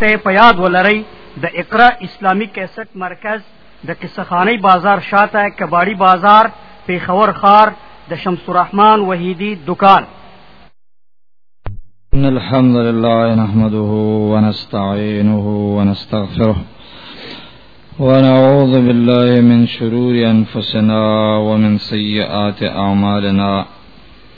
ته په یاد ولرئ د اقرا اسلامی کیسټ مرکز د قصخانی بازار شاته کباړی بازار پیښور خار د شمس الرحمن وحیدی دکان ان الحمد لله نحمده ونستعينه ونستغفره ونعوذ بالله من شرور انفسنا ومن سيئات اعمالنا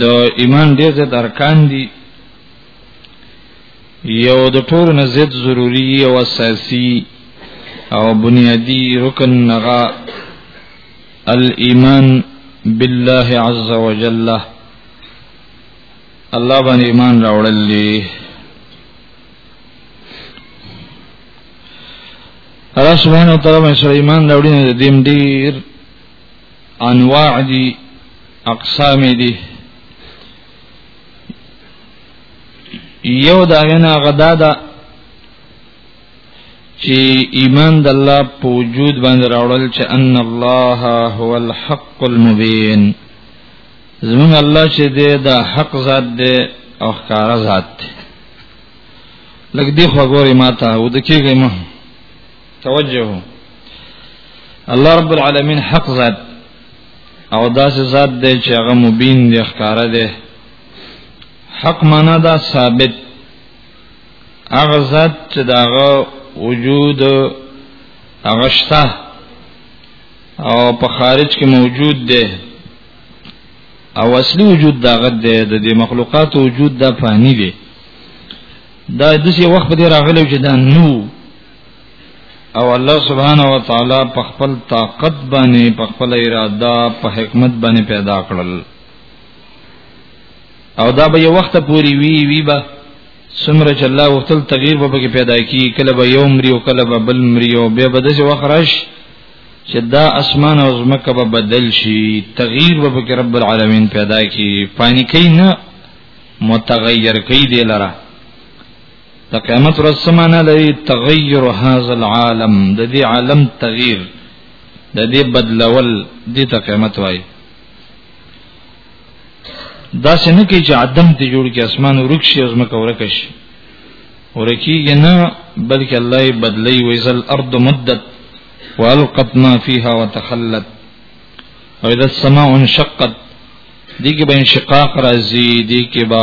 د ایمان ډیر زیات ارکان دي یو د ټولو نه زیات ضروری او اساسی او بنیادی رکن نغا الايمان بالله عز وجل الله باندې ایمان راوړل دي الله سبحانه وتعالى باندې ایمان راوړي نه دیم ډیر انواع دي اقسام دي یو دا غنا غدا دا چې ایمان د الله په وجود باندې راوړل چې ان الله هو الحق المبین زمون الله چې دې دا حق ذات دې او ښکار ذات دې لګ دې خو ګوري ماته ودکیږي ما توجه الله رب العالمین حق ذات او داس ذات دی چې هغه مبین دی ښکارا دی حق معنا دا ثابت هغه ذات چې داغه وجود هغه شته او په خارج کې موجود دی او اصلي وجود داغه دی د دې مخلوقات وجود دا فانی دی دا د څه وخت په دې راغلی چې دا نو او الله سبحانه و تعالی په خپل طاقت باندې په خپل اراده په حکمت باندې پیدا کړل او دا به یو وخت پوری وی وی به سمره چې الله وختل تغییر به کې پیدا کی کله به یو مریو کله به بل مریو به به دغه وخرش چې دا اسمان او زمکه به بدل شي تغییر به کې رب العالمین پیدا کی پانی کین متغیر کی دی لره د قیامت ورځ سمانه لري تغیر هاذا العالم د دې عالم تغیر د دې بدلول دې ته قیامت وایي دا څنګه کې چې عدم ته جوړ کې اسمان ورک شي از مکه ورک شي ورکیږي نه بلکې الله یې بدلی ویزل ارض مدت والقت ما فيها وتخلت واذا السماء انشقت دي کې به انشقاق راځي دي کې به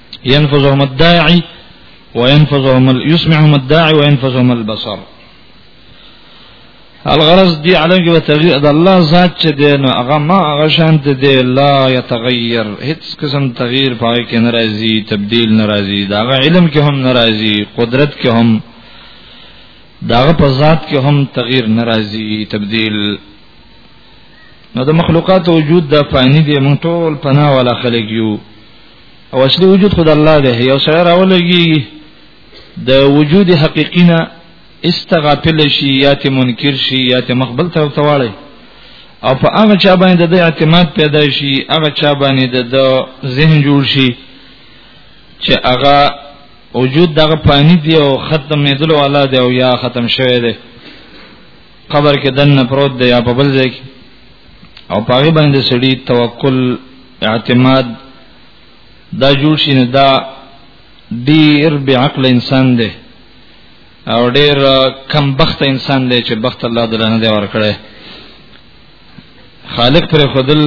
ينفذهم الداعي وينفذهم ال... يسمعهم الداعي وينفذهم البصر الغرض دی علم کې تغیر د الله ذات چې دی نو هغه ما هغه شان ته دی لا يتغير هیڅ قسم تغییر پای کې ناراضي تبديل ناراضي دا علم کې هم ناراضي قدرت کې هم داغه په ذات کې هم تغییر ناراضي تبديل نو د مخلوقات وجود د فانی دی مونږ ټول پناه ولا خلق یو او اصلي وجود خدای الله دی یو سره راولږي د وجود حقیقی نه استغافل شي یا ته منکر شي یا ته مخبل ته تواړي او په هغه چا باندې د اعتماد پیدا شي هغه چا باندې د ذهن جوړ شي چې هغه وجود دغه پانی دی او ختم نه دلو والا دی او یا ختم شوی دی قبر کې دنه پروت دی یا په بل ځای کې او پاغي باندې سړي توکل اعتماد دا جوړ شي نه دا ډیر بی عقل انسان دی او ډیر کم بخت انسان دی چې بخت الله تعالی نه دی ورکړی خالق پر خودل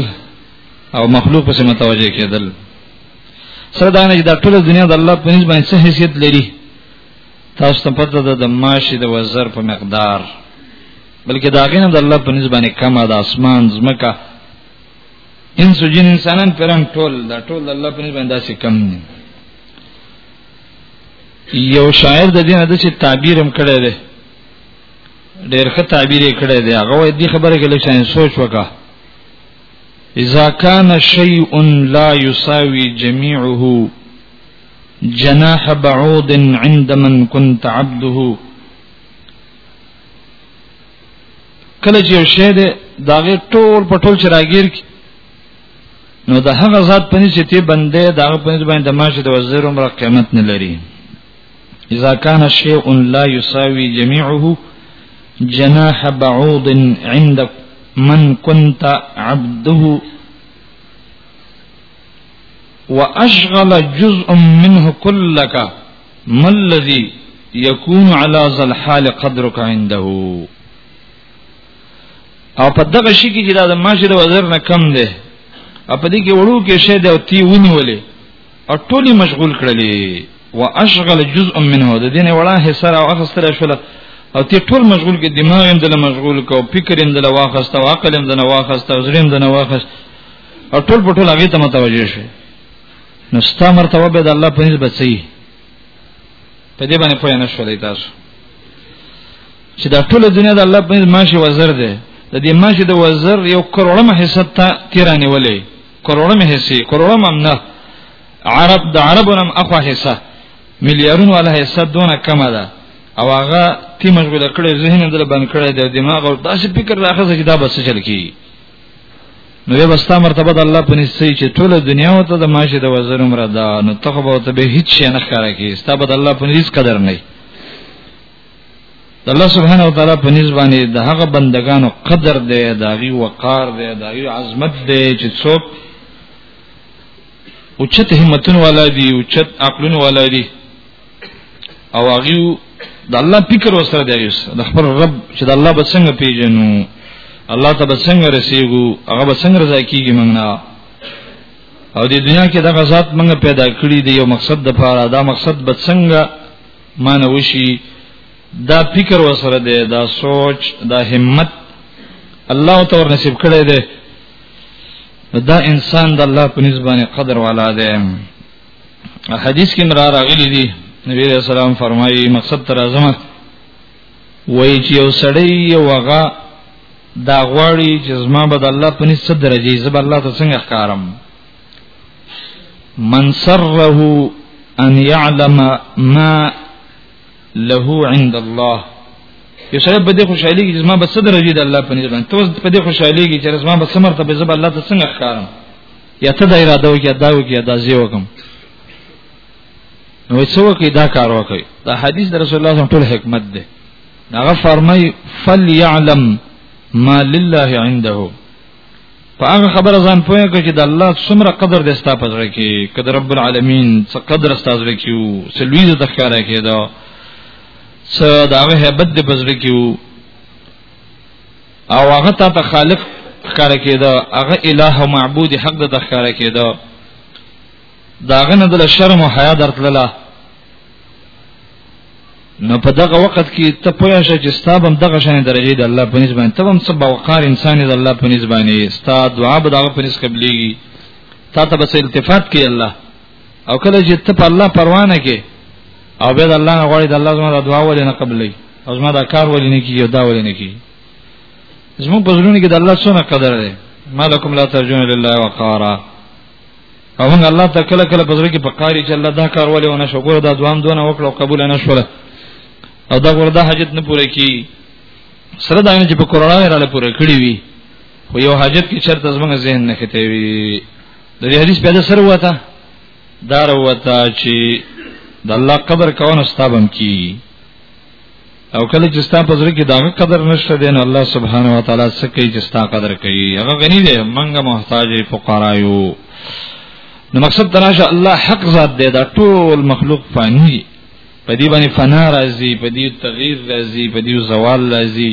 او مخلوق پس متوجه کېدل سره دا نه چې دا ټول دنیا د الله په نسبت څه حیثیت لري تاسو ته پته ده د ماشي د وزر په مقدار بلکې دا غینه د الله په نسبت کمه د اسمان زمکه انس جن انسانان پران ټول دا ټول د الله په نسبت داسې کم دي یو شاعر د دې نه د چې تعبیر هم کړی دی ډېر ښه تعبیر یې کړی دی هغه وایي دې خبره کې لکه سوچ وکړه اذا كان شيء لا يساوي جميعه جناح بعوض عند من كنت عبده کله چې یو شی دی داغه ټول په ټول چې راګیر کی نو د هغه ذات پنځ چې تی بندې داغه پنځ باندې د ماشه د وزیر عمر قیمت نه لري اذا كان شيء لا يساوي جميعه جناح بعوض عند من كنت عبده واشغل جزء منه كلك ما الذي يكون على ذا الحال قدرك عنده او په دغه شي کې چې دا د ماشه د وزر نه کم دی او په دې کې وړو کې شه دی او تی ونیولې او ټولې مشغول کړلې واشغل جزء منه د دې نه وړا حصہ او اخستر شول او تی ټول مشغول کې دماغ هم دل مشغول کو فکر هم دل واخست او عقل هم دل واخست او زړه هم دل واخست او ټول په ټول هغه ته متوجه شي نو ستا مرتبه به د الله په نسبت صحیح په دې باندې پوه نه شولای تاسو چې دا ټول دنیا د الله په نسبت ماشي وزر ده د دې ماشي د وزر یو کروڑمه حصہ ته تیرانی ولې کروڑمه حصے کروڑمه نه عرب د عربونم اخوا حصہ مليارونو ولا حصہ دونه کم ده او هغه تی مشغول کړي ذهن دل بند کړي د دماغ او داسې فکر راخصه چې دا بس چل کی نو به ستا مرتبه د الله په نسبت چې ټول دنیا او ته د ماشه د وزر عمر ده نو ته به ته به هیڅ شي نه ښکارا کی ستا به د الله په نسبت قدر نه د الله سبحانه و تعالی په نسبت باندې د هغه بندگانو قدر دی د هغه وقار دی د هغه عظمت دی چې څوک اوچت همتون والا دی اوچت عقلون والا دی او هغه د الله فکر وسره دی د خپل رب چې د الله به څنګه پیژنو الله ته به څنګه رسیږو هغه به څنګه رضا کیږي موږ نه او د دنیا کې دغه ذات موږ پیدا کړی دی یو مقصد د پاره دا مقصد به څنګه مان وشي دا فکر وسره دی دا سوچ دا همت الله ته ور نصیب کړی دی دا انسان د الله په نسبت قدر والا دی حدیث کې مرار غلي دي نبی رسول الله سلام فرمایي مقصد تر اعظم وای چې یو سړی یو هغه دا غواړي چې زما بد الله په نسبت درجه زب الله ته څنګه ښکارم من سره ان يعلم ما له عند الله یو سړی په دې خوشحالي کې زما بد درجه د الله په نسبت ته په دې خوشحالي کې چې زما بد سمرته به زب الله ته څنګه ښکارم یا ته دا اراده وکړه دا وکړه دا زی وکم نو څه وکړي دا کار وکړي دا حدیث د رسول الله صلی الله علیه وسلم ټول حکمت دی هغه فرمای فلیعلم ما لله عنده په هغه خبره ځان پوهه کوي چې د الله څومره قدر دې ستا په ځای کې کده رب العالمین څه قدر ستا ځای کې وو سلوی ز تخکارا کېدا څه دا هیبت دې په ځای کې وو او هغه تا ته خالق ښکار کېده هغه الہ او معبود حق د ښکار کېده داغه نه دل شرم او حیا درتلله نو په دغه وخت کې ته پوه شې چې ستاب هم دغه شان درجه د الله په نسبت باندې ته هم څه باوقار انسان د الله په نسبت باندې ستا دعا به دغه په نسبت قبليږي تا ته بس التفات کوي الله او کله چې ته په الله پروانه کې او به د الله نه غواړي د الله زما د دعا ولې نه قبلې او زما د کار ولې نه کیږي دا ولې نه کیږي زموږ په زړونو کې د الله څونه قدر دی مالکم لا ترجون لله وقارا او موږ الله ته کله کله په زړه کې په قاری چې الله دا کار ولې ونه شو ګور دا دوام دونه وکړو قبول نه شول او دا ګور دا حاجت نه پوره کی سره دا نه چې په کرونا رااله پوره کړی وي خو یو حاجت کې چرته زموږ ذهن نه خته وي د دې حدیث په سر وته دار وته چې د الله قدر کوونه ستابم کی او کله چې ستا په ځل کې داغه قدر نشته دین الله سبحانه و تعالی سکه چې ستا قدر کوي هغه غنی دی منګه محتاج فقرا یو نو مقصد تراشه الله حق ذات دی دا ټول مخلوق فانی په دې باندې فنا راځي په دې تغییر راځي په دې زوال راځي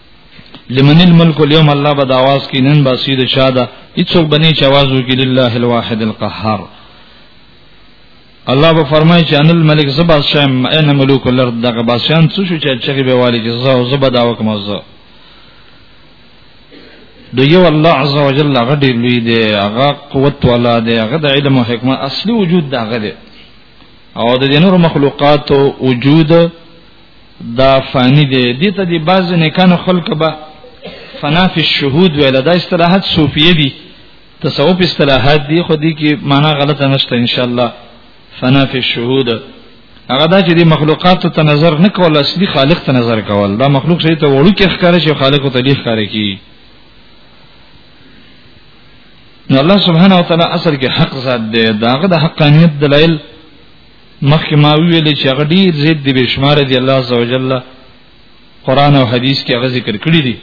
لمن الملک اليوم الله بد आवाज کې نن باسي د شاده هیڅوک بني چې आवाज وکړي لله الواحد القهار الله به فرمایي چې ان الملک زبا شم ان ملوک الارض دغه باسيان څه شو چې چغي به والي چې زو زبا دا وکم زو د یو الله عز وجل هغه دی لوی دی هغه قوت والا دی هغه د علم او حکمت اصلي وجود دا غره او د جنور مخلوقات وجود دا فانی دی دې ته دی بعض نه کنه خلق به فنا فی الشهود ویل دا اصطلاحات صوفیه دي تصوف اصطلاحات دي خو دي کې معنا غلطه نشته ان شاء الله فنا فی الشهود هغه دا چې د مخلوقات ته نظر نه کول اصلي خالق ته نظر کول دا مخلوق شي ته وړو کې ښکار شي خالق ته لې ښکار کی نو الله سبحانه وتعالى اصل کې حق ذات دی داغه د حقانيت دلایل مخکې ما ویل چې هغه ډیر زید دی بشمار دی الله عزوجل قران او حدیث کې هغه ذکر کړی دی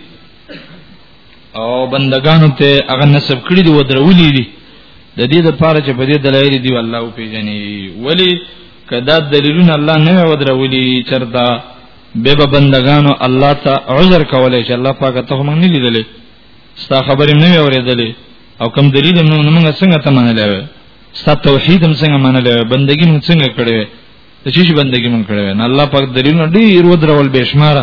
او بندگانو ته هغه نسب کړی دی و درولې دی د دې لپاره چې په دې دلایل دی الله او پیژني ولی کدا دلیلونه الله نه و درولې چرتا به به بندگانو الله ته عذر کولای چې الله پاک ته هم نه لیدلې ستا خبرې نه اوریدلې او کم دلیل نه موږ څنګه ته منلې ستا توحید هم څنګه منلې بندگی مونږ څنګه کړې د چی شي بندگی مونږ کړې نه الله پاک دلیل نه ډیر و درول بشمار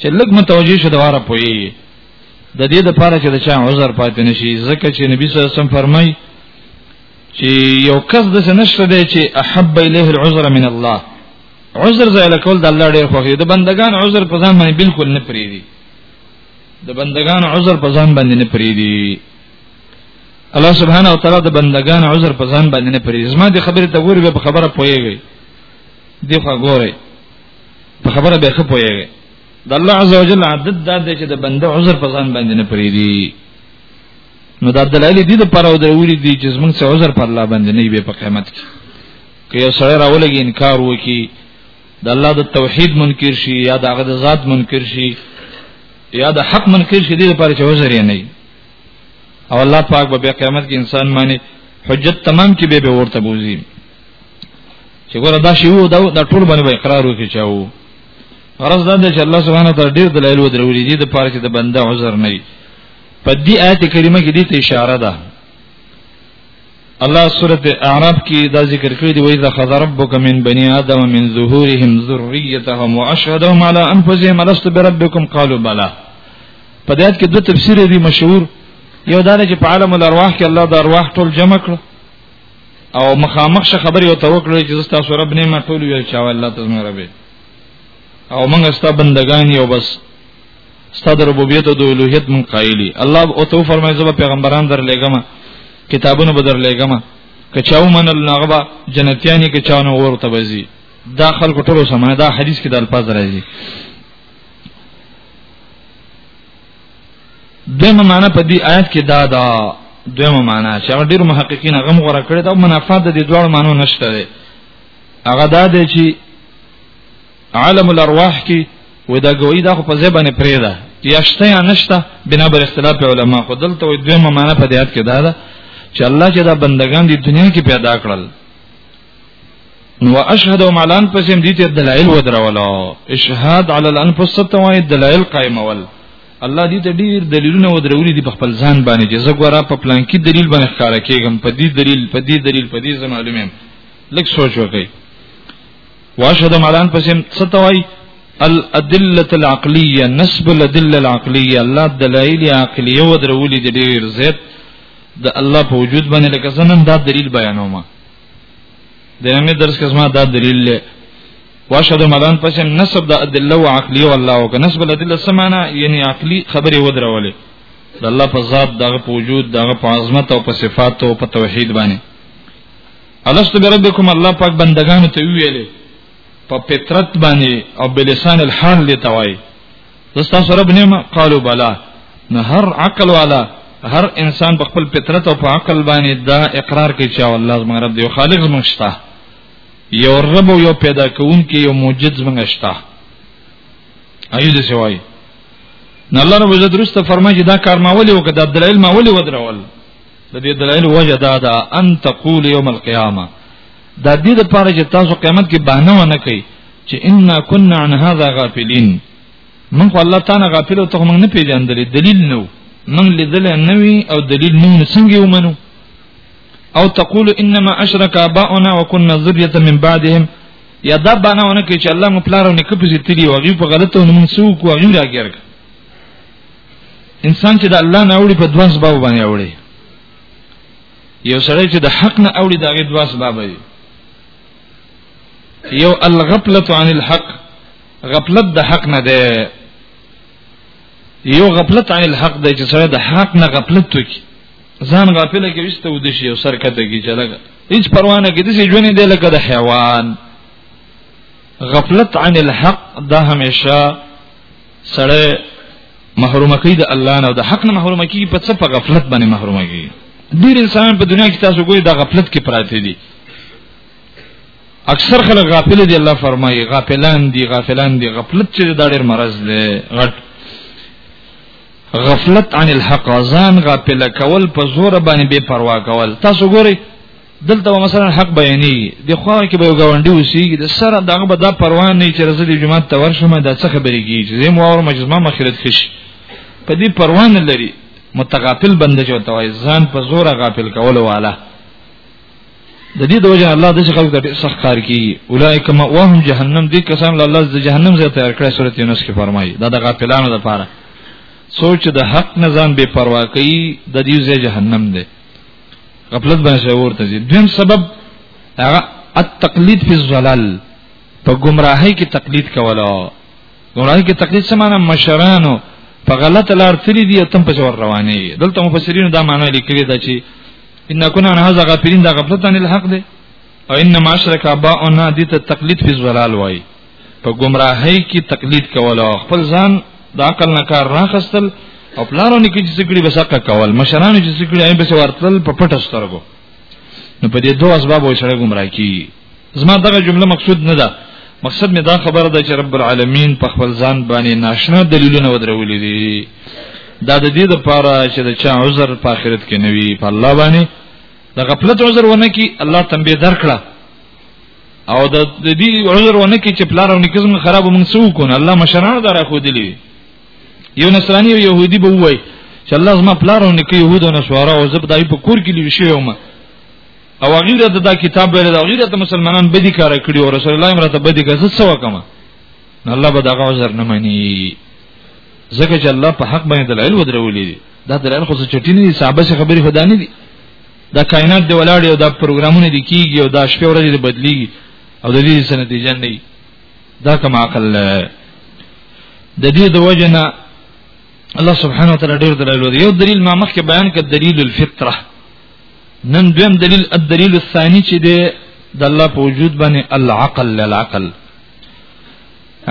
چې لږ متوجي شه دواره پوي د دې لپاره چې د چا عذر پاتې نشي ځکه چې نبی صلی الله علیه وسلم فرمای چې یو کس د نشته دی چې احب الیه العذر من الله عذر زایل کول د الله ډیر خوښي د بندگان عذر په ځان باندې بالکل نه پریدي د بندگان عذر په ځان باندې نه پریدي الله سبحانه و تعالی د بندگان عذر په ځان باندې نه پرې زما د خبرې ته ګوري په خبره پويږي دی خو ګوري په خبره به خپو یې د الله عزوجل عدد دا دی چې د بنده عذر په ځان باندې نه پرې دی نو دا دلایل دي د پر او درولې دي چې زمونږ څه عذر پر الله باندې نه وي په قیامت کې که یو سړی راولګي انکار وکي د الله د توحید منکر شي یا د هغه د ذات منکر شي یا د حق منکر شي د لپاره چې عذر یې نه او الله پاک به قیامت کې انسان باندې حجت تمام کې به به ورته بوزي چې ګوره دا شی وو دا ټول باندې اقرار وکړي چاو غرض دا دی چې الله سبحانه وتعالى ډیر دلایل ودرولې دي د پاره چې د بنده عذر نه وي په دې آیت کریمه کې دې ته اشاره ده الله سورته اعراف کې دا ذکر کړی دی وایي ذخذ ربک من بنی آدم من ظهورهم ذریتهم واشهدهم علی انفسهم لست بربکم قالوا بلى په دې کې دوه تفسیر دي مشهور یو دا چې په عالم الارواح کې الله د ارواح ټول جمع کړ او مخامخ شه خبرې او توکل چې زستا سره رب نه ما ټول ویل چې الله ته زما رب او موږ ستا بندگان یو بس ستا د ربوبیت او د الوهیت من قایلی الله او تو فرمایي زما پیغمبران در لګم کتابونه بدر لګم کچاو من النغبا جنتیانی کچاو نو ورته بزي دا خلکو ټول سمه دا حدیث کې د الفاظ راځي دمه معنا په دې آیت کې دا دا دمه معنا چې هغه ډیر محققین هغه غوړه کړی دا منافات د دې دوه معنی نشته دی هغه دا دی چې عالم الارواح کې ودا ګوي دا خو په ځای باندې پرې ده یا شته یا نشته بنا بر اختلاف علما خو دلته وي دمه معنا په دې آیت کې دا ده چې الله چې دا بندگان دی دنیا کې پیدا کړل نو اشهد او مالان پسې دې ته دلایل ودرولا اشهاد علی الانفس ستوای دلایل قائمول الله دې ته ډیر دلیلونه ودرولې دي په خپل ځان باندې چې زګورا په پلان کې دلیل باندې ښکار کېږم په دې دلیل په دې دلیل په دې زمالومه لک سوچ وکړي واشهد مالان پسې ستوای الادله العقليه نسب الادله العقليه الله دلایل عقليه ودرولې دي ډیر زیات د الله په وجود باندې لکه زنن دا دلیل بیانومه د امي درس کې زما دا دلیل له واشهد مدان پس نسب د ادله او عقلی او الله او نسب د ادله سمانا یعنی عقلی خبره ودرولې د الله په ذات دغه په وجود دغه په عظمت او په صفات او په توحید باندې الست بربکم الله پاک بندگانو ته ویلې په فطرت باندې او بلسان الحال لتوای تاسو رب نعمت قالو بلا نه هر عقل والا هر انسان په خپل فطرت او په عقل باندې دا اقرار کوي چې الله زموږ رب دی او خالق زموږ شته یو رب او یو پیدا کوونکی یو موجد زموږ شته ایو دې سوای نه الله رب عزت درسته فرمایي دا کار ما ولي وکړه د دلایل ما ولي ودرول د دې دلایل وجه دا ده ان تقول یوم القیامه دا دې د پاره چې تاسو قیامت کې بهانه ونه کوي چې ان كنا عن هذا غافلين من خو الله تعالی غافل او ته موږ نه پیژندل دلیل نو من لیدل نه وی او دلیل نو څنګه ومنو او تقول انما اشرك اباؤنا وكنا ذريه من بعدهم یا دا باندې ونه کې چې الله مو پلارو نه کپې ستړي او غي په غلطو نه مونږ سو کو غي راګرګ انسان چې د الله نه وړي په دوه سبب باندې وړي یو سره چې د حق نه اوړي داغه دوا سبب وي یو الغفلت عن الحق غفلت د حق نه ده یو غفلت عن الحق دی چې سره د حق نه غفلت وکي ځان غافل کې وسته ود شي او سرکته کې چلګه هیڅ پروا نه کې د ژوند دی لکه د حیوان غفلت عن الحق دا همیشه سړی محروم کی د الله نه او د حق نه محروم کی په څه په غفلت باندې محروم کی ډیر انسان په دنیا کې تاسو ګوي د غفلت کې پراته دي اکثر خلک غافل دي الله فرمایي غافلان دي غافلان دي غفلت چې دا ډېر مرز دی غټ غفلت عن الحق ځان غافل کول په زور باندې بے پروا کول تاسو ګورئ دلته مثلا حق بیانې د خو کې به غونډي وسی د سره دغه به دا پروا نه چې رسول جمعه ته ورشم د څه خبرې کیږي چې زم اور مجزمه مخیرت خش په دې پروا نه لري متغافل بند جو توای ځان په زور غافل کول والا د دې د وجه الله د څه خلق د سخت کار کی اولایک ما وهم جهنم دې کسان له الله د جهنم زه تیار کړی سورته یونس کې فرمایي دا د غافلانو لپاره سوچ د حق نظام بے پروا کوي د دې زه جهنم دی غفلت باندې سره ورته دي دویم سبب هغه التقلید فی الضلال په گمراهی کې تقلید کولا گمراهی کې تقلید څه معنی مشرانو په غلط لار تری دي تم په ور رواني دلته مفسرین دا معنی لیکلي دا چې ان کنا ان هذا غافلین دا غفلت عن الحق ده او انما اشرک اباؤنا دي ته تقلید فی الضلال وای په گمراهۍ کې تقلید کول او خپل ځان د عقل نه کار راخستل او پلانو نه کې چې ذکرې بسقه کول مشرانو چې ذکرې ایم بس ورتل په پټه سترګو نو په دې دوه اسباب وې سره گمراه کی زما دغه جمله مقصود نه ده مقصد مې دا خبره ده چې رب العالمین په خپل ځان باندې ناشنا دلیلونه ودرولې دي دا د دې لپاره چې د چا عذر په آخرت کې نوي په الله باندې د غفلت عذر ونه کی الله تنبیه درکړه او د دې عذر ونه کې چې پلار او نکزم خراب مونږ سو کو نه الله مشران دره خو دي یو نصرانی او يهودي به وای چې الله زما پلار او نکي يهود او نصارا او زب دای په کور کې لوي شوی ما او غیره د دا کتاب ویل او غیره د مسلمانان بدی کار کړی او رسول الله امرته بدی کړ څه وکم الله به دا عذر نه مانی ځکه چې الله په حق باندې دلایل ودرولې دي دا دلایل خو څه چټی نه دي صحابه خبرې خدانه دي دا کائنات دی ولاړ او دا پروګرامونه دي کیږي او دا شپه ورځې بدلیږي او د دې سره نتیجه نه دا کوم عقل د دې د وجنه الله سبحانه وتعالى ډېر دلایل دی یو دلیل ما مخکې بیان کړ دلیل الفطره نن دویم دلیل الدلیل الثاني چې دی د الله په وجود باندې العقل للعقل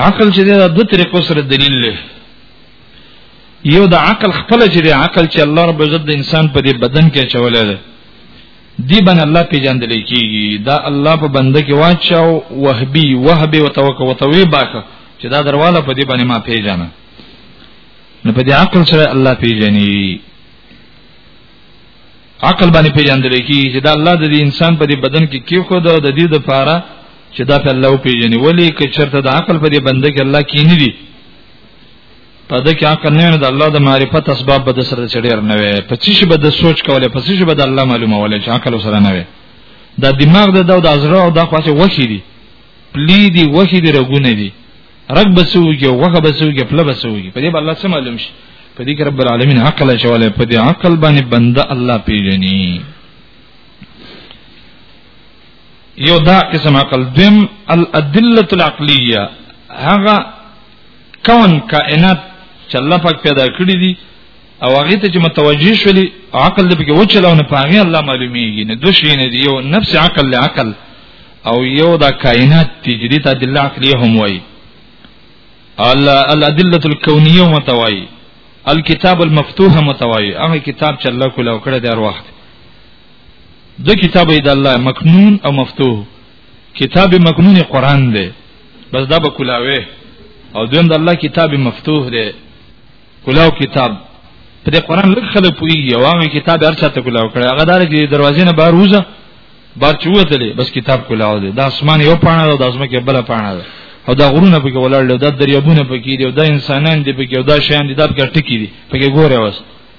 عقل چې دی د دوه طریقو سره دلیل دی یو د عقل خپل چې د عقل چې الله رب عزت د انسان په دې بدن کې چولې ده دی بن الله پیجندل کیږي دا الله په بنده کې واچاو وهبي وهبي وتوکل وتوي باکه چې دا درواله په دې باندې ما پیژنه نو په دې عقل سره الله پیژني عقل باندې پیژندل کیږي چې دا الله د انسان په دې بدن کې کې خو د دې د پاره چې دا په الله پیژني ولی که چرته د عقل په دې بنده کې الله کې نه دي په دې کې عقل نه د الله د معرفت اسباب به د سره چډیر نه وي په چی شي به د سوچ کوله په چی شي به د الله معلومه ولې چې عقل سره نه وي دا دماغ د دو د ازره او د خاصه وخی دي پلی دي وخی دي رګونه دي رګ بسوږي وغه بسوږي پله بسوږي په دې به الله څه معلوم شي په دې کې رب العالمین عقل شواله په دې عقل باندې بنده الله پیژني یو دا قسم عقل دیم الادله العقلیه هغه کون کائنات چې الله پاک پیدا کړی دي او هغه ته چې متوجي شولي عقل دې پکې وچلاونه پاغه الله معلومیږي نه دوه شي نه دی یو نفس عقل له عقل او یو دا کائنات تجرید ادله عقلیه هم وایي الادله الكونيه متوایي الكتاب المفتوح متوایي هغه کتاب چې الله کوله وکړه د هر وخت د کتاب د الله مکنون او مفتوح کتاب مکنون قران دی بس دا به کلاوه او دویم د الله کتاب مفتوح دی کلاو کتاب په دې قران لږ خلک پوي عوامي کتاب هر چاته کلاو کړي هغه دار چې دروازې نه بهر وځه بار چوتلې بس کتاب کلاو دی دا اسمان یو پاڼه ده د اسمکه بل پاڼه ده او دا غرونه پکې ولاړل دا دریابونه پکې دي او دا انسانان دي پکې او دا شیان دي دا پکې ټکی دي پکې ګوره وس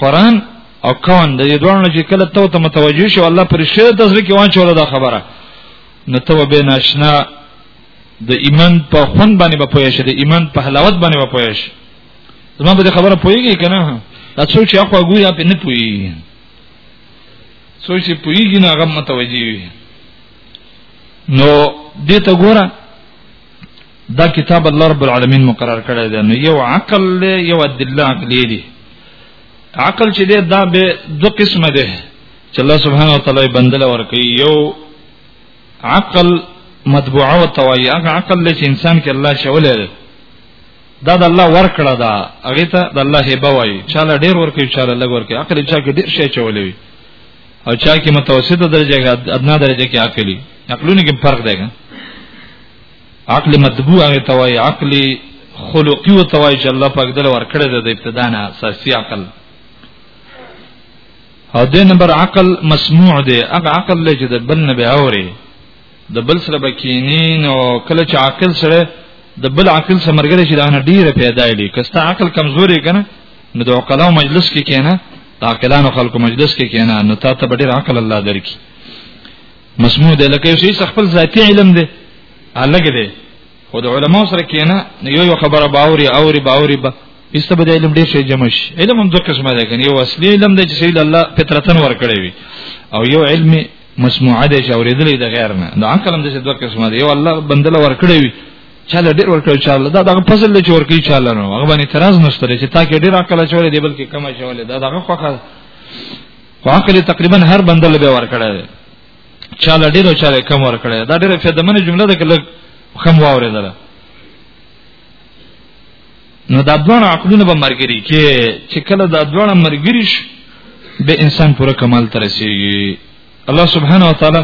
قران او کون د دې دوه نه چې کله تو ته متوجه شو الله پر شی د ځل کې وان چول دا خبره نو تو به ناشنا د ایمان په خوند باندې به پوهې شې د ایمان په حلاوت باندې به پوهې شې زما به خبره پوهیږي کنه دا څو چې اخو ګوري په نه پوهیږي څو چې پوهیږي نه هغه متوجي وي نو دې ته ګوره دا کتاب الله رب العالمین مقرر کړی دی نو یو عقل له یو ادله عقلی دی عقل چې دی دا به دو قسمه ده چې الله سبحانه وتعالى بندل ورکي یو عقل مطبوعه او توای هغه عقل چې انسان کې الله شولې ده دا د الله ورکړه دا هغه ته د الله هبه وای چاله ډیر ورکي چاله لګ ورکي عقل چا کې ډیر شی چولې وي او چا کې متوسطه درجه کې ادنا درجه کې عقلي عقلونه کې فرق دی عقل مطبوع هغه توای عقل خلقی او توای چې الله پاک دل ور کړی د ابتدا نه اساسي عقل او د نمبر عقل مسموع دی هغه عقل له چې د بل نه به اوري د بل سره بکینین او کله چې عقل سره د بل عقل سره مرګره چې دا نه ډیره پیدا لري کستا عقل کمزوري کنه نو د عقلاو مجلس کې کینه د عقلانو خلکو مجلس کې کینه نو تا ته ډیر عقل الله درکې مسموع ده لکه یو شی خپل ذاتی علم ده الګ ده خو د علماو سره کینه یو یو خبره باوري اوري باوري با ایسته به علم ډیر شي جمع شي علم هم دوه قسمه ده کني یو اصلي علم ده چې سید الله فطرتن ورکړي وي او یو علم مسموع ده چې اورېدلې ده غیر نه دا عقل هم ده چې دوه قسمه ده یو الله بندله ورکړي وي چاله ډیر ورکړي چاله دا دغه فضل له چور کوي چاله نو هغه باندې تراز نشته چې تا کې ډیر عقل چولې دی بلکې کم چولې دا دغه خوخه واقعي تقریبا هر بندل به ور کړی دی چاله ډیر او چاله کم ور کړی دا ډیره فیدمنه جمله ده کله کم واورېدل نو دا دوه عقلونه به مرګري کې چې کله دا دوه مرګري شي به انسان پوره کمال تر رسیږي الله سبحانه و تعالی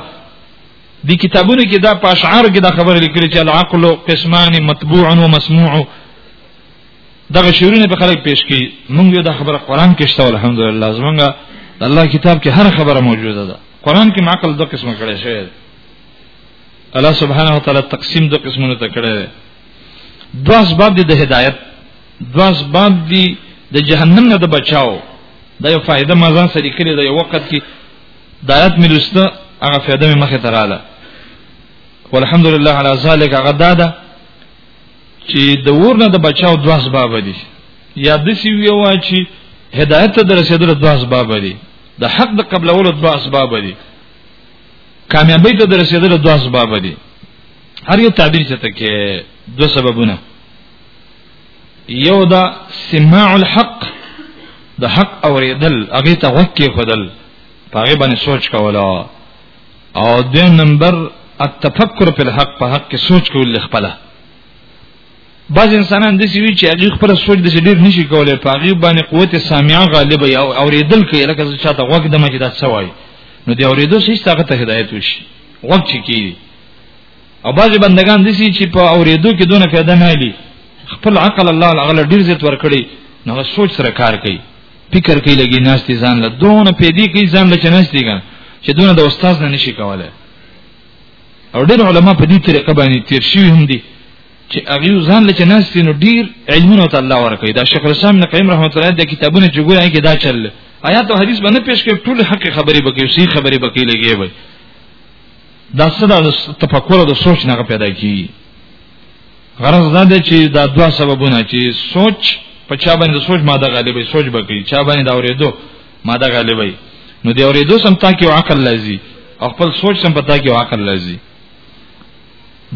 دی کتابونو کې دا پاشعار کې دا خبره لیکلې چې العقل قسمان مطبوع و مسموع دغه شعرونه به خلک پیش کړي مونږ یو د خبره قران کې شته الحمدلله زمونږه د الله کتاب کې هر خبره موجوده ده قران کې معقل دوه قسمه کړي شوی الله سبحانه وتعالى تقسیم دوه قسمونه ته کړی دی دوه اسباب دي د هدایت دوه اسباب دي د جهنم نه د بچاو دا یو فائدہ ما ځان سره کړی دا یو وخت کې دایت مې لسته هغه فائدہ مې مخه تراله والحمدلله على ذلك غدا ده چې د ور نه د بچاو دوه اسباب دي یا د سی وی وا چې هدایت ته درسېدل دوه اسباب دي د حق د قبلولو دوه اسباب دي کامیابی ته درسېدل دوه اسباب دي هر یو تعبیر ته کې دوه سببونه یو دا سماع الحق د حق اوریدل هغه ته وکي خدل هغه باندې سوچ کولا او دویم نمبر التفکر په حق په حق کې سوچ کول خپل بعض انسانان د سی وی چې هغه خپل سوچ د ډیر نشي کولای په هغه باندې قوت سامعه غالب او اوریدل کوي لکه چې چاته غوږ د مجدات سوای نو د اوریدو سیس هغه ته هدایت وشي غوږ چې کیږي او بعض بندگان د سی چې په اوریدو کې دونه فائدہ نه لري خپل عقل الله العقل ډیر زیات ورکړي نو سوچ سره کار کوي فکر کوي لګي ناشتي ځان له دون په دې کې ځان له چنشتي ګان چې دونه د استاد نه نشي کوله او ډېر علما په دې طریقه باندې تیر شوی هم دي چې هغه ځان له چنشتي نو ډېر علمونه ته الله ورکړي دا شیخ الاسلام نه قیم رحمت الله د کتابونو چې ګورای کې دا چل آیات او حدیث باندې پیش کړي ټول حق خبرې بکې سی خبرې بکې لګي وي دا څه د تفکر او د سوچ نه پیدا کیږي غرض دا دی چې دا دوا سببونه چې سوچ په چا باندې سوچ ماده غالبې سوچ بکی چا باندې دا اورېدو ماده غالبې نو دی اورېدو سم تا کې عقل لذي خپل سوچ سم پتا کې عقل لذي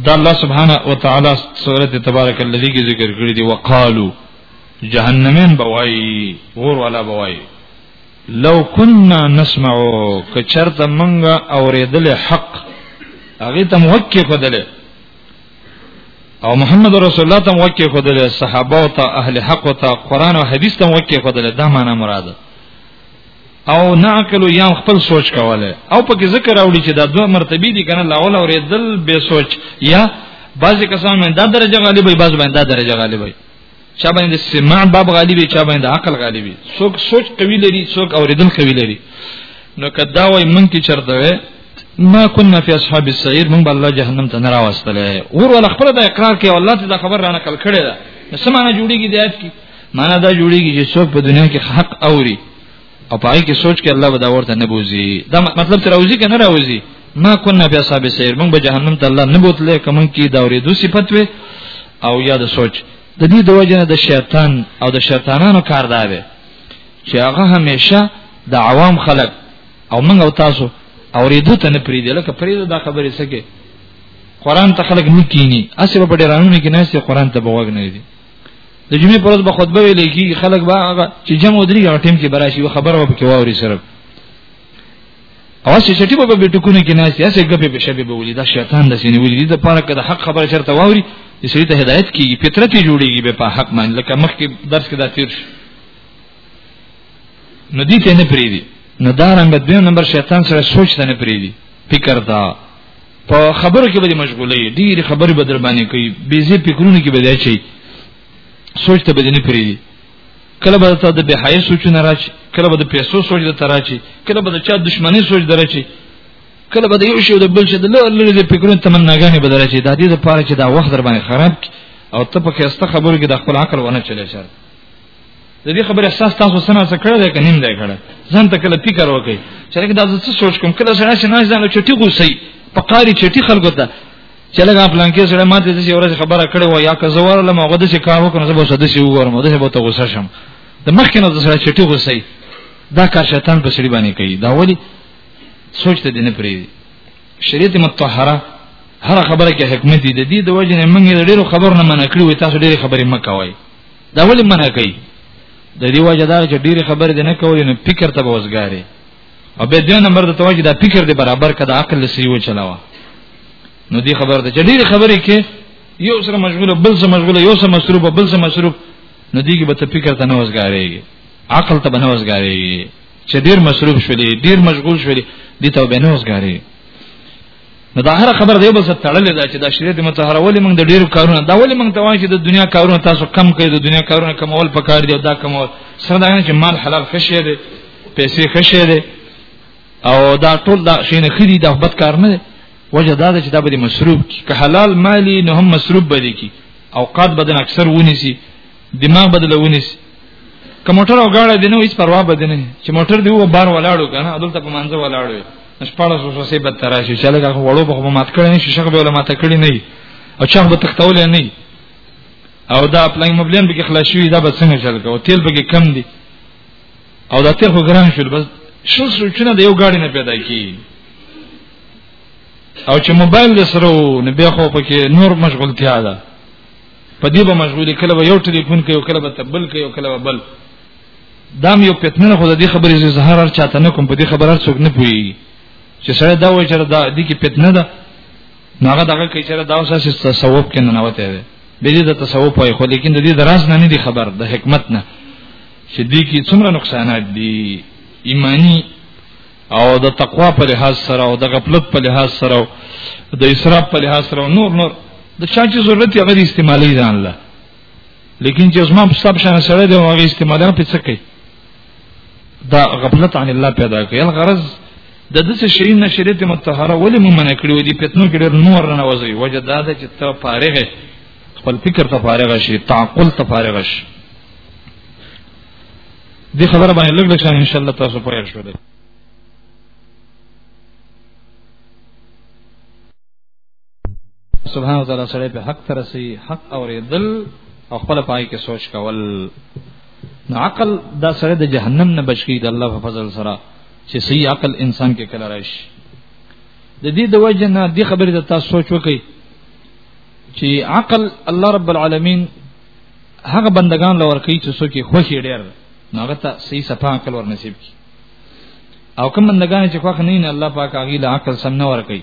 دا الله سبحانه وتعالى سورته تبارک الذی کې ذکر کړی دی وقالو جهنمین بوای ور والا بوای لو كنا نسمع کچرت منغا اوریدل حق هغه تم وکي خدله او محمد رسول الله تم وکي خدل صحابه او ته اهل حق او ته قران او حديث تم وکي خدل دا معنا مراد او نعقل یا خپل سوچ کوله او په کې ذکر راوړي چې دا دوه مرتبه دي کنه لاول او ردل به سوچ یا بعضی کسان باندې دا درجه غالبې بعضی باندې دا درجه غالبې چا باندې سماع باب غالبي چا باندې عقل غالبي څوک سوچ قوي لري څوک اوریدل قوي لري نو کدا وای مونږ کی چرته وې ما كنا في اصحاب السعير من الله جهنم ته نه راوستله ور ول خبره د اقرار کې الله ته دا خبر رانه کل کړي ده نو سمانه جوړیږي د آیت کې معنا دا جوړیږي چې څوک په دنیا کې حق اوري او پای کې سوچ کې الله به دا ورته نه بوزي دا مطلب چې راوځي کنه راوځي ما كنا بیا صاحب سیر موږ به جهنم ته الله نه بوتلې کوم کې دا ورېدو صفت وي او یا د سوچ د دې دوجنه د شیطان او د شیطانانو کار دا دی چې هغه همیشه د عوام خلک او موږ او تاسو اورېدو ته نه پریدي لکه پریدو دا خبرې سکه قران ته خلک نه کینی اسې په ډیرانو کې نه سي قران ته بوغ نه دي د جمعې پر ورځ به خطبه ویلې کی خلک به هغه چې جمع دري هغه ټیم کې براشي و خبره وکړي واوري صرف او چې چټي به به ټکونه کې ناشې اسه غپې په شبي به ولي دا شیطان د سینې ولي د پاره کې د حق خبره چرته واوري د سړي ته هدایت کیږي فطرت جوړيږي به په حق باندې لکه مخکې درس کې دا تیر شو نو دې ته نه پریدي نو دا رنګ د نمبر شیطان سره سوچ ته نه پریدي فکر دا په خبرو کې به مشغولې ډېر خبرې به در باندې کوي بيزي فکرونه کې به دی چي سوچ ته به نه پریږي کله به ته د بهای سوچونه راځي کله به د پیسو سوچ د تراچي کله به د چا دښمنی سوچ درچي کله به د یو شی د بل شی د لری د فکرونو تمناګانې به درچي د دې لپاره چې دا وخت در باندې خراب کی او ته په کېسته خبرو کې د خپل عقل ونه چلې شر د دې خبره احساس تاسو سره څه کړی دی کنیم دی کړی ځان ته کله فکر وکړئ چې لکه دا څه سوچ کوم کله سره چې نه ځان چټي غوسي په قاری چټي خلکو ته چې لکه پلان کې سره ماته د یو ورځ خبره کړې و یا که زوار لم هغه د څه کار وکړم زه به سده شي وګورم د څه به ته غوسه شم د مخکې نه د سره چټي غوسي دا کار شیطان په سړي باندې کوي دا ولی سوچ ته دینه پری شریعت متطهره هر خبره کې حکمت دي د دې د وجه نه موږ ډېر خبر نه منکړو تاسو ډېر خبرې مکوئ دا ولې منع کوي د دې وجه دا چې ډېری خبرې دې نه کولې نو فکر ته وزګاري او به دې نمبر د توجه دا فکر دې برابر کړه عقل لسی و چلاوه نو دې خبر ته ډېری خبرې کې یو سره مشغوله بل سره مشغوله یو سره مصروف بل سره مصروف نو دې کې به ته فکر ته نه وزګاريږي عقل ته به نه وزګاريږي چې ډېر مصروف شولې ډېر مشغول شولې دې ته به نه وزګاريږي نو دا هر خبر دی بس تړلې ده چې دا شریعت متطهره ولې موږ د ډیرو کارونه دا ولې موږ ته وایي چې د دنیا کارونه تاسو کم کړئ د دنیا کارونه کمول پکار دی او دا کمول سره دا نه چې مال حلال خشه دی پیسې خشه دی او دا ټول دا شین خري دا بد کار نه دی وجه دا ده چې دا به مصروف کی که حلال مالی نو هم مصروف به دي کی اوقات بدن اکثر ونیسی دماغ بدل ونیسی که موټر او غاړه دینو هیڅ پروا بده نه چې موټر دی و بار ولاړو کنه عدالت په منځ ولاړو شپاله سو سه به تراشي چې لګه وړو په مات کړي نشي شغب ولا مات کړي نه او چا به تختول نه او دا پلان مبلین به خلاص شي دا به څنګه چل کو تیل به کم دي او دا تیل خو ګران شول بس شل سوچونه د یو گاډي نه پیدا کی او چې موبایل د سره نه به خو پکې نور مشغولتیا ده په دې به مشغولې کله به یو ټلیفون کوي کله به تبل کوي کله به بل دا مې یو پتنه خو د دې خبرې زه زهر هر چاته نه کوم په دې خبره څوک نه پوي چې سره دا وایي چې دا دې کې پتنه ده نو هغه دغه کې چې دا اوسه چې تصوف کې نه وته دی به دې د تصوف وایي خو لیکن د دې دراز نه نه دي خبر د حکمت نه چې دې کې څومره نقصانات دي ایمانی او د تقوا په لحاظ سره او د غفلت په لحاظ سره او د اسراف په لحاظ سره نور نور د چا چې ضرورت یې غوړي استعمالي ځان له لیکن چې زما په سب شان سره دی هغه استعمال په څه کوي دا غفلت عن الله پیدا کوي الغرض د دې شي نه شریعت متطهره ولې ممنه کړی و دي پتنو کې ډېر نور نه وځي وجه دا ده چې ته فارغه خپل فکر ته فارغ شي تعقل ته فارغ شي دې خبره باندې لږ لږ ان شاء الله تاسو پوهیږئ شوئ سبحان الله سره په حق تر سي حق اوریدل او خپل پای کې سوچ کول نو عقل دا سره د جهنم نه بچی د الله په فضل سره چې صحیح عقل انسان کې کله راشي د دې د وجه نه د خبرې د تاسو سوچ وکړئ چې عقل الله رب العالمین هغه بندگان لور کوي چې څوک خوشي ډیر نو هغه ته صحیح صفه عقل ور نصیب کی او کوم بندگان چې خوښ نه نه الله پاک هغه له عقل سم نه ور کوي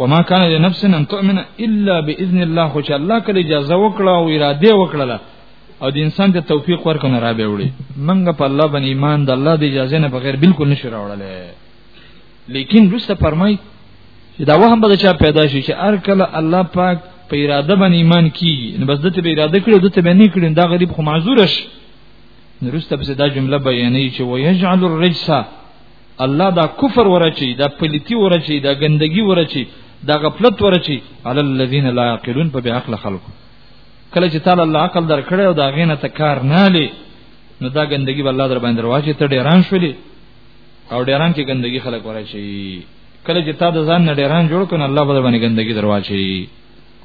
وما كان لنفس ان تؤمن الا باذن الله خو چې الله کله اجازه وکړه او اراده وکړه او د انسان ته توفیق ورکنه را به وړي منګه په الله باندې ایمان د الله د اجازه نه بغیر بالکل نشي راوړلې لیکن رسته فرمای چې دا وهم به چا پیدا شي چې هر کله الله پاک په اراده باندې ایمان کیږي نو بس دته به اراده کړو دته به نه کړین دا غریب خو معذور شي نو رسته به دا جمله بیانې چې ويجعل الرجس الله دا کفر ورچی دا پلیتی ورچی دا ګندګي ورچی دا غفلت ورچی علی الذین لا یعقلون په بیا عقل خلق کله چې تعالی الله عقل درکړی او دا غینه ته کار نه لې نو دا ګندګي بل الله در باندې واچي ته ډیران شولې او ډیران کې ګندګي خلق ورچی کله چې تا د ځان نه ډیران جوړ کړي الله به باندې ګندګي درواچي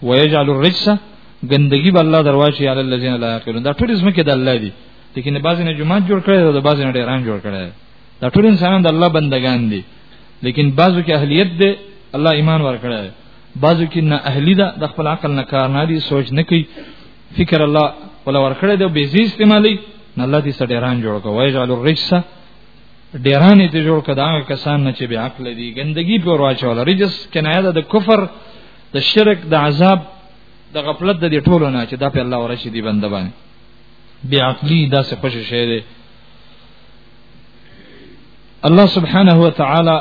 ويجعل الرجس ګندګي به الله درواچي علی الذین لا یعقلون دا ټول اسمه کې د الله دی لیکن بعضی نه جمعه جوړ کړي او بعضی نه ډیران جوړ کړي دا ټول انسانان د الله بندگان دي لیکن بعضو کې اهلیت دی الله ایمان ورکړی دی بعضو کې نه اهلی ده د خپل عقل نه کار نه دي سوچ نه کوي فکر الله ولا ورکړی دی به زی استعمالي نه الله دې سره ډیران جوړ کوي وایجعل الرجس ډیران دې جوړ کړه دا کسان نه چې به عقل دي ګندګي په ورواچول رجس کنایه ده د کفر د شرک د عذاب د غفلت د دې ټولو نه چې دا په الله ورشي دي بنده باندې بیا عقلی دا څه خوشی شه دی الله سبحانه و تعالی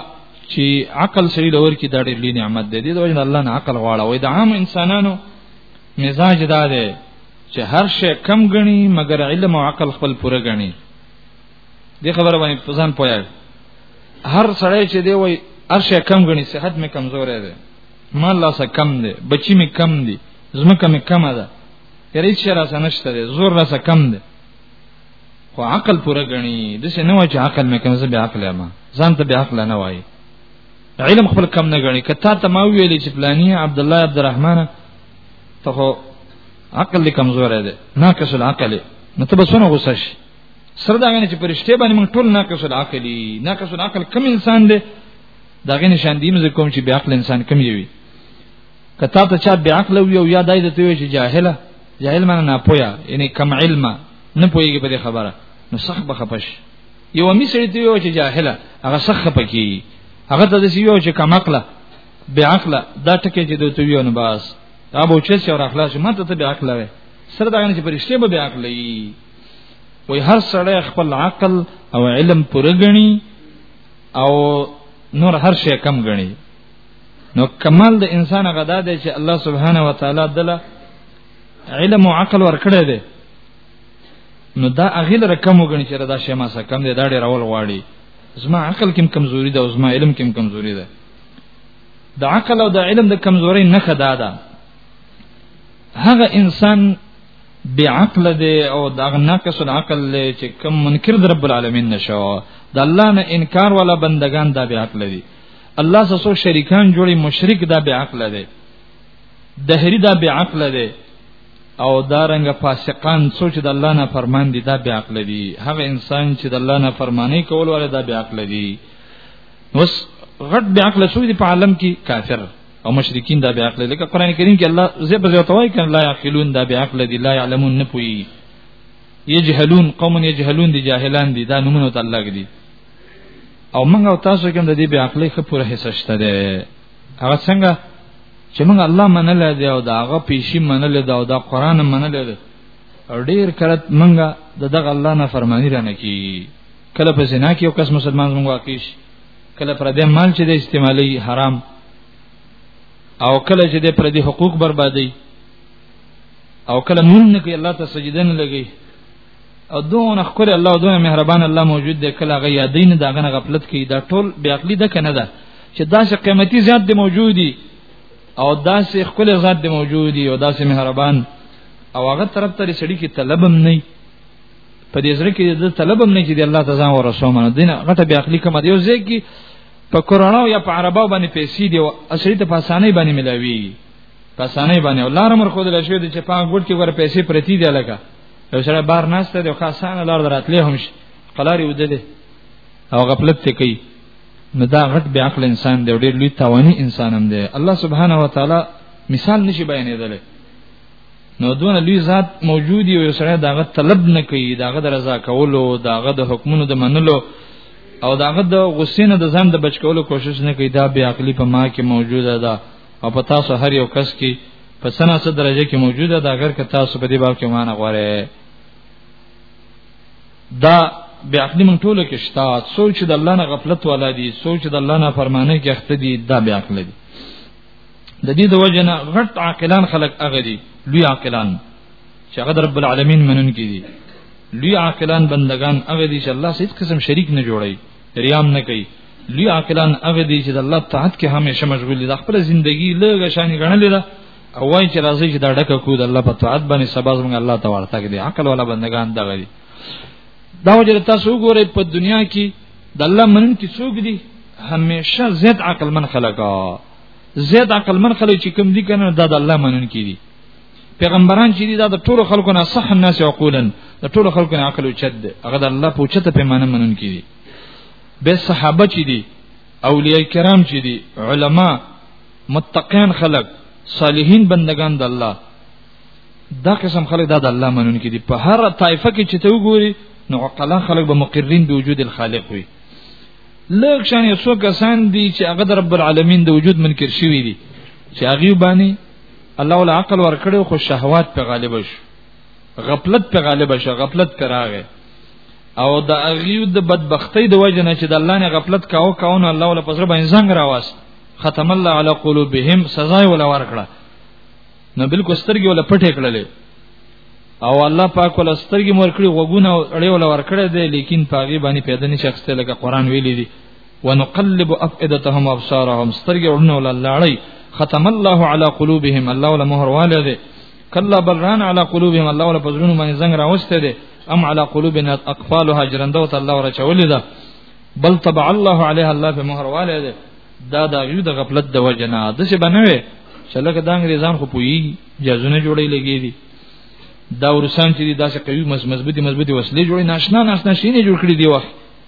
چې عقل سړي لور کې دا ډېر لوی نعمت دی د وجه الله نه عقل غواړي وای د عام انسانانو مزاج دا دی چې هر شی کم غني مګر علم او عقل خپل پوره غني دې خبره باندې پزان پوهه هر سړی چې دی وای هر شی کم غني صحت مې کمزور دی مال لا سه کم دی بچی مې کم دی زمکه مې کم ده یری چې را سنشته زور را سه کم دی خو عقل پوره غني د څه نه وای چې عقل مې کنه زه به عقل ما ځان ته به عقل نه وای علم خپل کم نه غني کته ته ما ویلې چې پلاني عبد الله عبد الرحمن ته خو عقل دې کمزور دی ناقص العقل نو ته بسونه غوسه شي سره دا غني چې پرشته باندې موږ ټول ناقص العقل ناقص العقل کم انسان دی دا غني شان دیم زکوم چې بیا عقل انسان کم یوي کته ته چا بیا عقل وی او یا دای د توی چې جاهله جاهل معنی نه پویا یعنی کم علم نه پویږي په خبره نو صح به خپش یو می سړی دی چې جاهله هغه صح پکی هغه ته د سیو چې کم عقل بیا عقل دا ټکی چې د توی نه باس دا به چې اور اخلاص ماته ته بیا عقل وی سره دا نه چې پرشته به بیا عقل وی وای هر سړی خپل عقل او علم پرګنی او نور هر شی کم غني نو کمال د انسان غدا دی چې الله سبحانه و تعالی دله علم او عقل ورکړی دی نو دا اغیل رقم وګڼي چې دا شی ما سره کم دی دا ډیر اول غواړي زما عقل کم کمزوري ده او زما علم کم کمزوري ده د عقل او د علم د کمزوري نه خدا ده هغه انسان بی عقل دی او د ناقص العقل له چې کم منکر در رب العالمین نشو د الله نه انکار ولا بندگان دا بی عقل دي الله سره شریکان جوړي مشرک دا بی عقل دی دهری دا بی عقل دی او دارنګ فاسقان سوچ د الله نه فرمان دي دا بی عقل دي هغه انسان چې د الله نه فرمانی کول ول دا بی عقل دي وس غټ بی عقل سوی دی په عالم کې کافر او مشرکین دا بی عقل لکه قران کریم کې الله زیب زیو توای کړه لا یعقلون دا بی عقل دي لا یعلمون نه پوي یجهلون قوم یجهلون دي جاهلان دي دا نمونه الله کې دي او موږ او تاسو کوم د دې بیا عقلې خه پوره حصہ شته ده هغه څنګه چې موږ الله منل دی او دا هغه پیشي منل دی او دا قران منل دی او ډیر کله موږ د دغه الله نه فرمانی رانه کی کله په زنا کې یو کس مسلمان موږ واقع شي کله پر دې مال چې د استعمالي حرام او کله چې د پر دې حقوق بربادي او کله مونږ نه کوي الله ته سجده نه لګي او دونه خکر الله دونه مهربان الله موجود دی کله غي یادین دا غنه غفلت کی دا ټول بیا عقلی ده کنه ده چې داسې قیمتي ذات دی موجودی او داسې خپل ذات دی موجودی او داسې مهربان او هغه طرف ته سړی کی طلبم نه په دې سره کې د طلبم نه چې دی الله تعالی ورسوم نه دینه غټه بیا عقلی کوم دی او زه کی په کورانو یا په عربو باندې پیسې دی او اصلي ته په اسانۍ باندې ملاوي په اسانۍ باندې ولارمر خو د لښې د چپا ګډ کې ور پیسې پرتی دی لکه یو سره بار نهسته دی خاصانه لار دراتلې هم شي قلاري ودلې او غفلت ته کوي نو دا غټ بیا عقل انسان دی ډېر لوی توانی انسان هم دی الله سبحانه و تعالی مثال نشي بیانېدل نو دون لوی ذات موجود دی او سره داغه طلب نه کوي داغه درزا کولو داغه د حکمونو د منلو او داغه د غصې نه د ځان د بچ کولو کوشش نه کوي دا بیا عقلی په ما کې موجوده ده او په تاسو هر یو کس کې په سنا څه درجه کې موجوده ده اگر که تاسو په دې باب کې مان غواړئ دا بیا عقل من ټولو کې شتا سوچ د الله نه غفلت والا دي سوچ د الله نه فرمانه کې اخته دي دا بیا عقل دي د دې د وجه نه غټ عاقلان خلق اغه دي لوی عاقلان چې هغه رب العالمین منن کې دي لوی عاقلان بندگان هغه دي چې الله سید قسم شریک نه جوړي ریام نه کوي لوی عاقلان هغه دي چې د الله تعالی کې همیشه مشغول دي د خپل ژوندۍ لږه شان غنلې ده او وای چې راځي چې دا ډکه کو د الله په طاعت باندې سبا زموږ الله تعالی ته دي عقل ولا بندگان دا غري دا وجه تاسو وګورئ په دنیا کې د الله منن کې څوک دي همیشه زید عقل من خلقا زید عقل من خلک چې کوم دي کنه دا د الله منن کې دي پیغمبران چې دا د ټولو خلکو نه صح الناس عقولا د ټولو خلکو نه عقل اوچت دی هغه د الله په اوچته پیمانه منون کیږي به صحابه چې دي اولیاء کرام چې دي علما متقین خلق صالحین بندگان د الله دا قسم خلک دا د الله منون کې دي په هر طایفه کې چې ته وګوري نو عقلا خلک به مقررین به وجود الخالق وي لږ شان یو څو کسان دي چې هغه د رب العالمین د وجود منکر شوی دي چې هغه باندې الله ول عقل ورکړو خو شهوات په غالب شو غفلت په غالب شو غفلت کراغه او د اغیو د بدبختی د وجه نه چې د الله نه غفلت کاو کاو نو الله ول پسره باندې زنګ راواس ختم الله علی قلوبهم سزا ول ورکړه نو بالکل سترګې ول پټې کړلې او الله پاک ول سترګې مور کړې وګونه اړې ول ورکړې دي لیکن پاغي باندې پیدا نشي اخستې لکه قران ویلي دي ونقلب افئدتهم وابصارهم سترګې ورنه ول لاړی ختم الله على قلوبهم الله ولا مهر والده کلا بران على قلوبهم الله ولا پزړونو باندې زنګ راوسته دي ام على قلوبنا اقفالها جرندو ته الله ورچولې ده بل طبع الله عليها الله په مهر والده دا دا غي د غفلت د وجنه د څه بنوي چې لکه د انګريزان خو پوي جزونه جوړي لګي دي دا ورسان چې داسې قوي مضبوطي مضبوطي وسلې جوړي ناشنا ناشنا شینې جوړ کړې دی وخت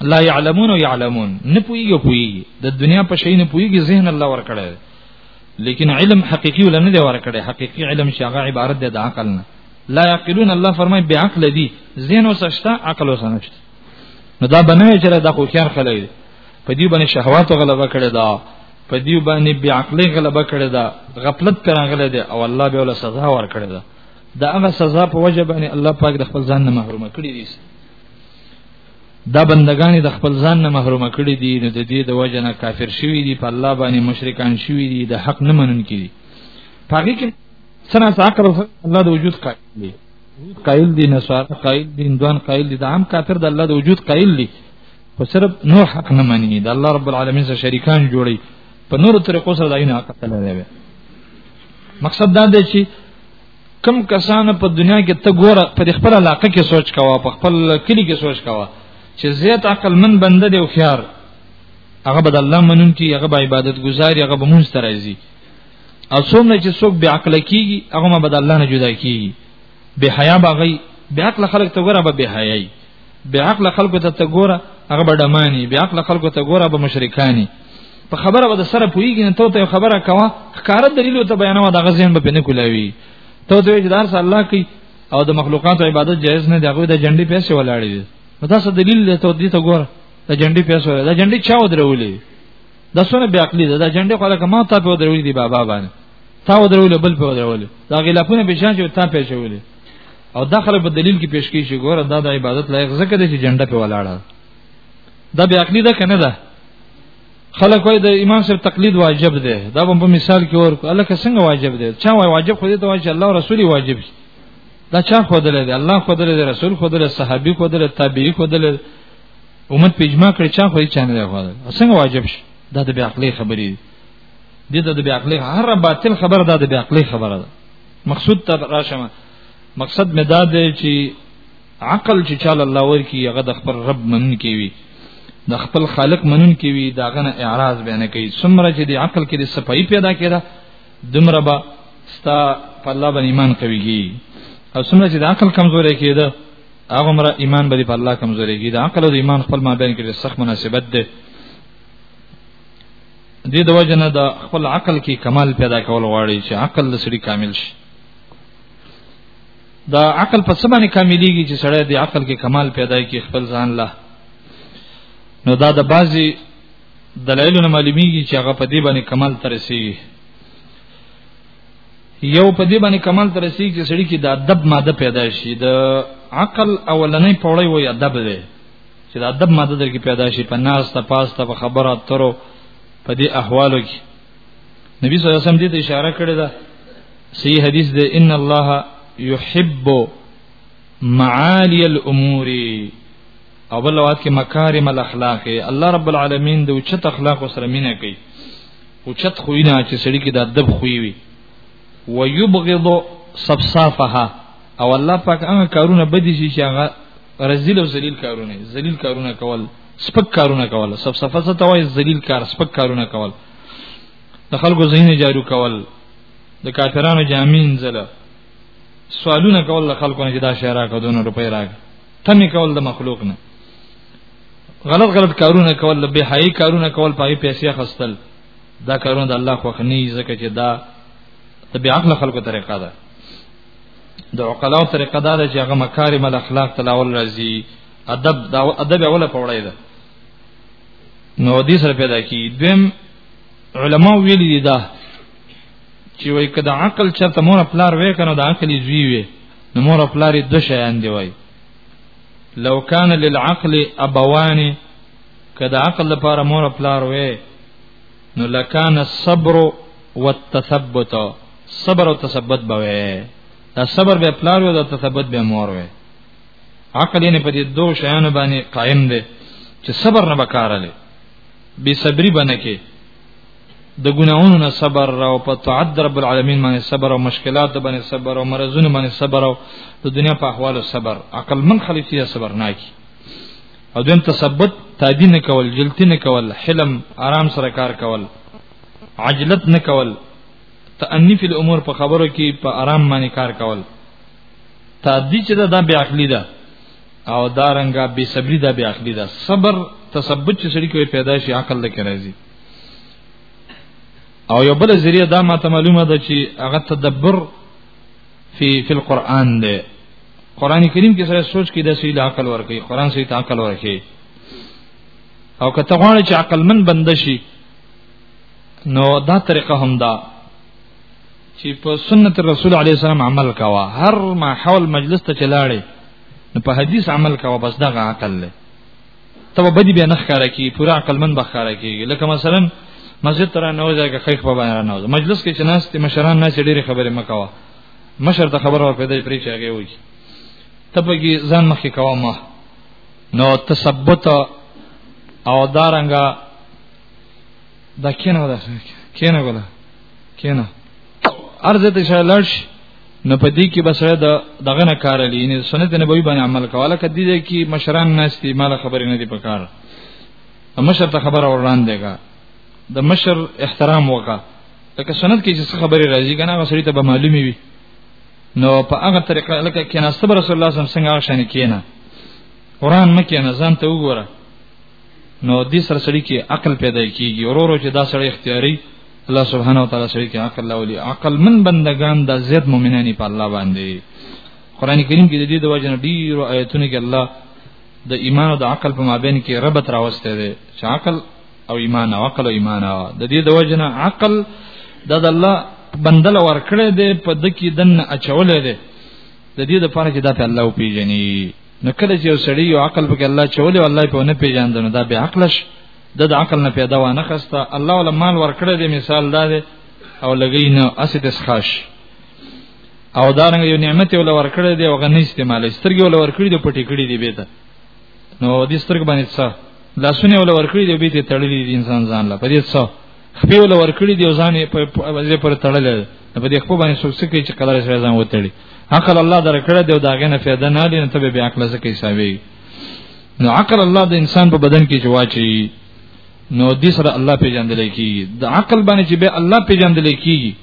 لا يعلمون يعلمون نه پويږي پويږي د دنیا په شي نه پويږي ذهن الله ور کړی لیکن علم حقيقي ول نه دی ور کړی حقيقي علم چې هغه عبارت دی د عقل نه لا يعقلون الله فرمای به عقل دی ذهن وسشتا عقل وسنشت نو دا بنه چې دا خو خيار خلای په دې باندې شهوات غلبه کړی دا په دې باندې بیا عقل غلبه کړی دا غفلت پر غلې دی او الله به ول سزا ور کړی دا دا هغه سزا په وجه باندې الله پاک د خپل ځان نه محروم کړی دی دا بندگان د خپل ځان نه محروم کړي دي نو د دې د وجه نه کافر شوي دي په الله باندې مشرکان شوي دي د حق نه منن کړي پاګه کې سنا ساکر الله د وجود قائل دي قائل دي نصار قائل دي اندوان قائل دي د عام کافر د الله د وجود قائل دي خو صرف نو حق نه مني د الله رب العالمین سره شریکان جوړي په نورو طریقو سره داینه حق تللی مقصد دا دی چې کم کسان په دنیا کې ته ګوره په خپل علاقه کې سوچ کاوه په خپل کلی کې سوچ کاوه چې زیات عقل من بنده دی او خيار هغه بد الله منون کی هغه به عبادت گزاري هغه به مونږ ترایزي او څومره چې څوک بیا عقل کیږي هغه ما بد الله نه جدا کیږي به حیا باغی بیا عقل خلق ته ګوره به حیاي بیا عقل خلکو ته ګوره هغه به ډمانی بیا عقل خلکو ته ګوره به مشرکانی په خبره به سره پویږي نه ته ته خبره کوا ښکار دلیل ته بیانوا دغه زین به پنه کولاوي ته ته چې دار الله کوي او د مخلوقات عبادت جایز نه دی هغه د جنډي پیسې ولاړې دي دا څه دلیل دی ته دې ته ګوره د جنډي پیسې ولاړې د جنډي چا ودرولې د سونه بیا عقلی ده د جنډي خلک ما ته په ودرولې دي بابا باندې تا ودرولې بل په ودرولې دا غلافونه به شان چې تا پیسې ولې او دا خلک په دلیل کې پیش کوي چې ګوره دا د عبادت لایق ځکه دی چې جنډه په ولاړه دا بیا عقلی ده کنه ده خلک وایي د امام صاحب تقلید واجب دی دا په مثال کې ورکو الله که څنګه واجب دی چا وایي واجب خو دې ته وایي چې الله رسول واجب دی دا چا خو دلې دی الله خو دلې دی رسول خو دلې صحابي خو دلې تابعي خو دلې امت په اجماع کړی چا خو یې چانه دی خو څنګه واجب شي دا د بیا عقلی خبرې دي د بیا عقلی هر باطل خبر دا د بیا عقلی خبره ده مقصود ته راشم مقصد مې دا دی چې عقل چې چاله الله ورکی هغه د خپل رب منن کیوي د خپل خالق منن کیوي دا غنه اعراض بیان کوي څومره چې د عقل کې د صفائی پیدا کړه دمر با ستا په الله باندې ایمان کويږي او څومره چې د عقل کمزوري کېده هغه مر ایمان به په الله کمزوري کېده عقل او ایمان خپل مابین کې سخت مناسبت ده دې د وجنه د خپل عقل کې کمال پیدا کول غواړي چې عقل د سړي کامل شي دا عقل په سمانه کاملېږي چې سړی د عقل کې کمال پیدا کوي خپل ځان له نو دا د بعضي دلایلونو معلومیږي چې هغه په دې باندې کمال ترسيږي یو په دې باندې کمال ترسيږي چې سړی کې د ادب ماده پیدا شي د عقل اولنې پوړې وي ادب دی چې د ادب ماده در کې پیدا شي په ناس ته پاس ته په خبره اترو په دې احوالو کې نبی صلی الله علیه وسلم دې اشاره کړې ده صحیح حدیث دی ان الله يحب معالي الامور او بل وخت کې مکارم الاخلاق الله رب العالمین د اوچت اخلاق سره مینه کوي اوچت خوینه چې سړی کې د ادب خوې وي ويبغض صفصافها او الله پاک هغه کارونه بدی شي چې هغه رزیل او ذلیل کارونه ذلیل کارونه کول سپک کارونه کول سب صفه څه توای ذلیل کار سپک کارونه کول د خلکو ذهن جارو کول د کافرانو جامین زله سوالونه کول د خلکو نه دا شعر راکړه دونه روپۍ راکړه تمه کول د مخلوق نه غلط غلط کارونه کول به حای کارونه کول پای پیسې خستل دا کارونه د الله خو خني ځکه چې دا د بیا عقل خلکو طریقه ده د عقلاو طریقه دا ده چې هغه مکارم الاخلاق تلاول راځي ادب دا ادب اوله پوړی ده نو دې سره پیدا کی دویم علما ویل دي دا چې وای کده عقل چرته مور پلار وې کنه د عقل زوی وې نو مور پلار یې دوه شیان دی وای لو کان للعقل ابوان کده عقل لپاره مور پلار وې نو لکان الصبر والتثبت صبر او تثبت به دا صبر به پلار او دا تثبت به مور وي عقل یې په دې دوه شیانو باندې قائم دی چې صبر نه وکاراله بے صبری باندې کې د ګناونو نه صبر او په تعد رب العالمین باندې صبر او مشکلات باندې صبر او مرزونه باندې صبر او د دنیا په احوالو صبر عقل من خلیفتی صبر نه کی او دیم تثبت تادی نه کول جلتی نه کول حلم آرام سره کار کول عجلت نه کول تأنی فی الامور په خبرو کې په آرام باندې کار کول تادی چې دا بیا عقلی ده او دا رنګه بے صبری دا بیا عقلی ده صبر تثبت چې سړي کوي پیدا شي عقل لکه راځي او یو بل ذریعہ دا ما ته معلومه ده چې هغه تدبر فی فی القرآن ده قران کریم کې سره سوچ کې د سید عقل ورکي قران سید عقل ورکي او که ته غواړې چې عقل من بند شي نو دا طریقه هم ده چې په سنت رسول علی السلام عمل کاوه هر ما حول مجلس ته چلاړې نو په حدیث عمل کاوه بس دغه عقل له ته بدی به نه ښکارا کی پورا عقل من بخاره کیږي لکه مثلا مسجد تر نه وځي که خیخ په باندې نه وځي مجلس کې چې ناس ته مشران نه ډېری خبرې مکوا مشر ته خبر ور پیدا پرې چاږي وي ته په کې ځان مخې کوا ما نو تثبت او دارنګه دا کینه ولا کینه ولا کینه ارزه ته شای لړش نو په دې کې بسره د دغه نه کار لې نه سنت نبوي باندې عمل کواله کدی دې کې مشران ناشتي مال خبرې نه دي پکار مشر ته خبر اوران دیګا د مشر احترام وکا لکه سنت کې چې خبرې راځي کنه وسړي ته به معلومي وي نو په هغه طریقه لکه کې ناست رسول الله صلی الله علیه وسلم څنګه شان کینه قران مکه نه ځان ته وګوره نو دې سره سړی کې عقل پیدا کیږي اورورو چې دا سړی اختیاري الله سبحانه و تعالی سړی کې عقل لاولي عقل من بندگان د زید مؤمنانی په الله باندې قران کریم کې د دې د وجه ډیر آیتونه کې الله د ایمان او د عقل په مابین کې ربط راوسته دی چې عقل او ایمان او عقل او ایمان د دې د وجه عقل د الله بندل ورکړې دی په دکی دن اچولې دی د دې لپاره چې دا په الله او پیژني نو کله چې یو سړی یو عقل پکې الله چولې او الله په نه پیژاندنو دا به عقل شي د عقل نه پیدا و نه خسته الله ول مال ورکړه دې مثال دا دی او لګی نه اسې د خاش او دارنګ یو نعمت ول ورکړه دې او غنې استعمال سترګې ول ورکړي دې پټې کړي دې بیت نو دې سترګ باندې څه لاسونه ول ورکړي دې بیت تړلې دې انسان ځان لا پدې څه خپې ول ورکړي دی ځان په ځای پر تړل په دې خپل باندې سوکسه کوي چې قدر سره ځان وتړي عقل الله درکړه دی او داغه نه فایده نه لري ته به عقل څه کوي ساوي نو عقل الله د انسان په بدن کې جواچي نو دې سره الله پیژندل کی د عقل باندې چې به الله پیژندل کی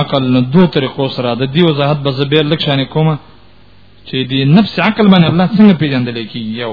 عقل نو دوه طریقو سره د دې وضاحت به زبیر لکشانه کومه چې د نفس عقل باندې الله څنګه پیژندل کی یو